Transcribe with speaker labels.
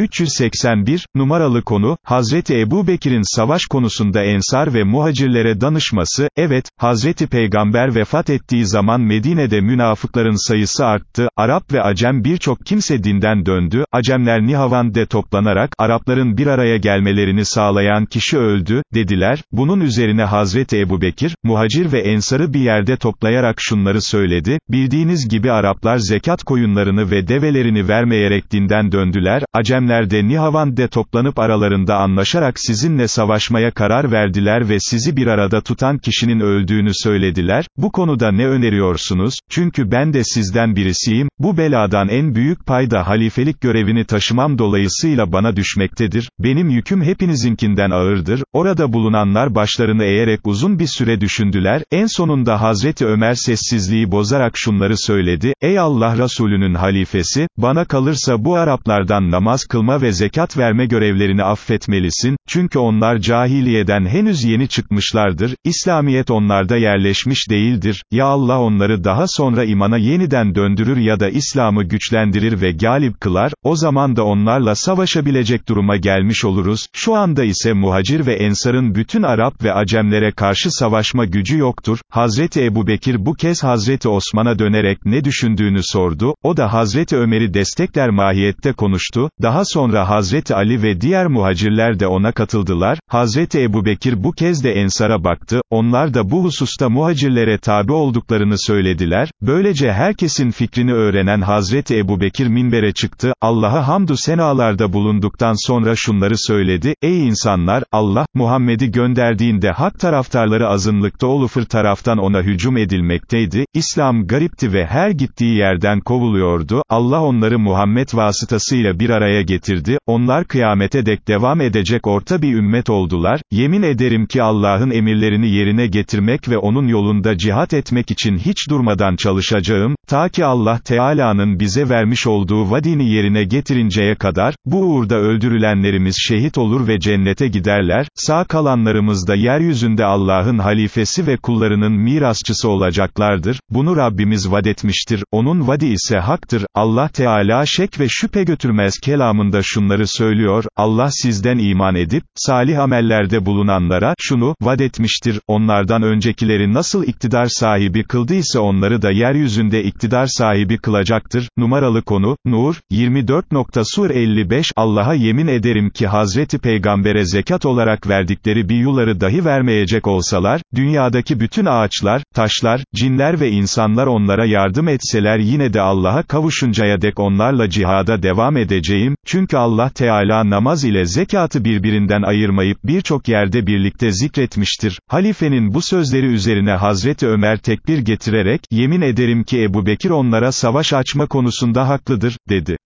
Speaker 1: 381, numaralı konu, Hazreti Ebu Bekir'in savaş konusunda ensar ve muhacirlere danışması, evet, Hazreti Peygamber vefat ettiği zaman Medine'de münafıkların sayısı arttı, Arap ve Acem birçok kimse dinden döndü, Acemler Nihavan'de toplanarak, Arapların bir araya gelmelerini sağlayan kişi öldü, dediler, bunun üzerine Hazreti Ebu Bekir, muhacir ve ensarı bir yerde toplayarak şunları söyledi, bildiğiniz gibi Araplar zekat koyunlarını ve develerini vermeyerek dinden döndüler, Acemler de Nihavan'de toplanıp aralarında anlaşarak sizinle savaşmaya karar verdiler ve sizi bir arada tutan kişinin öldüğünü söylediler, bu konuda ne öneriyorsunuz, çünkü ben de sizden birisiyim, bu beladan en büyük payda halifelik görevini taşımam dolayısıyla bana düşmektedir, benim yüküm hepinizinkinden ağırdır, orada bulunanlar başlarını eğerek uzun bir süre düşündüler, en sonunda Hazreti Ömer sessizliği bozarak şunları söyledi, ey Allah Resulünün halifesi, bana kalırsa bu Araplardan namaz kılma ve zekat verme görevlerini affetmelisin, çünkü onlar cahiliyeden henüz yeni çıkmışlardır, İslamiyet onlarda yerleşmiş değildir, ya Allah onları daha sonra imana yeniden döndürür ya da İslam'ı güçlendirir ve galip kılar, o zaman da onlarla savaşabilecek duruma gelmiş oluruz, şu anda ise muhacir ve ensarın bütün Arap ve Acemlere karşı savaşma gücü yoktur, Hazreti Ebu Bekir bu kez Hazreti Osman'a dönerek ne düşündüğünü sordu, o da Hazreti Ömer'i destekler mahiyette konuştu, daha sonra Hazreti Ali ve diğer muhacirler de ona katıldılar, Hazreti Ebu Bekir bu kez de Ensar'a baktı, onlar da bu hususta muhacirlere tabi olduklarını söylediler, böylece herkesin fikrini öğrenen Hazreti Ebu Bekir minbere çıktı, Allah'a hamdü senalarda bulunduktan sonra şunları söyledi, ey insanlar, Allah, Muhammed'i gönderdiğinde hak taraftarları azınlıkta olufır taraftan ona hücum edilmekteydi, İslam garipti ve her gittiği yerden kovuluyordu, Allah onları Muhammed vasıtasıyla bir araya getirdi, onlar kıyamete dek devam edecek orta bir ümmet oldular, yemin ederim ki Allah'ın emirlerini yerine getirmek ve onun yolunda cihat etmek için hiç durmadan çalışacağım, ta ki Allah Teala'nın bize vermiş olduğu vadini yerine getirinceye kadar, bu uğurda öldürülenlerimiz şehit olur ve cennete giderler, sağ kalanlarımız da yeryüzünde Allah'ın halifesi ve kullarının mirasçısı olacaklardır, bunu Rabbimiz vadetmiştir, onun vadi ise haktır, Allah Teala şek ve şüphe götürmez kelamında şunları söylüyor, Allah sizden iman edip, salih amellerde bulunanlara, şunu, vadetmiştir, onlardan öncekileri nasıl iktidar sahibi kıldıysa onları da yeryüzünde iktidar sahibi kılacaktır, numaralı konu, Nur, 24. Sur 55, Allah'a yemin ederim ki Hazreti Peygamber'e zekat olarak verdikleri bir yuları dahi vermeyecek olsalar, dünyadaki bütün ağaçlar, taşlar, cinler ve insanlar onlara yardım etseler yine de Allah'a kavuşuncaya dek onlarla cihada devam edeceğim, çünkü Allah Teala namaz ile zekatı birbirinden ayırmayıp birçok yerde birlikte zikretmiştir. Halifenin bu sözleri üzerine Hazreti Ömer tekbir getirerek, yemin ederim ki Ebu Bekir onlara savaş açma konusunda haklıdır, dedi.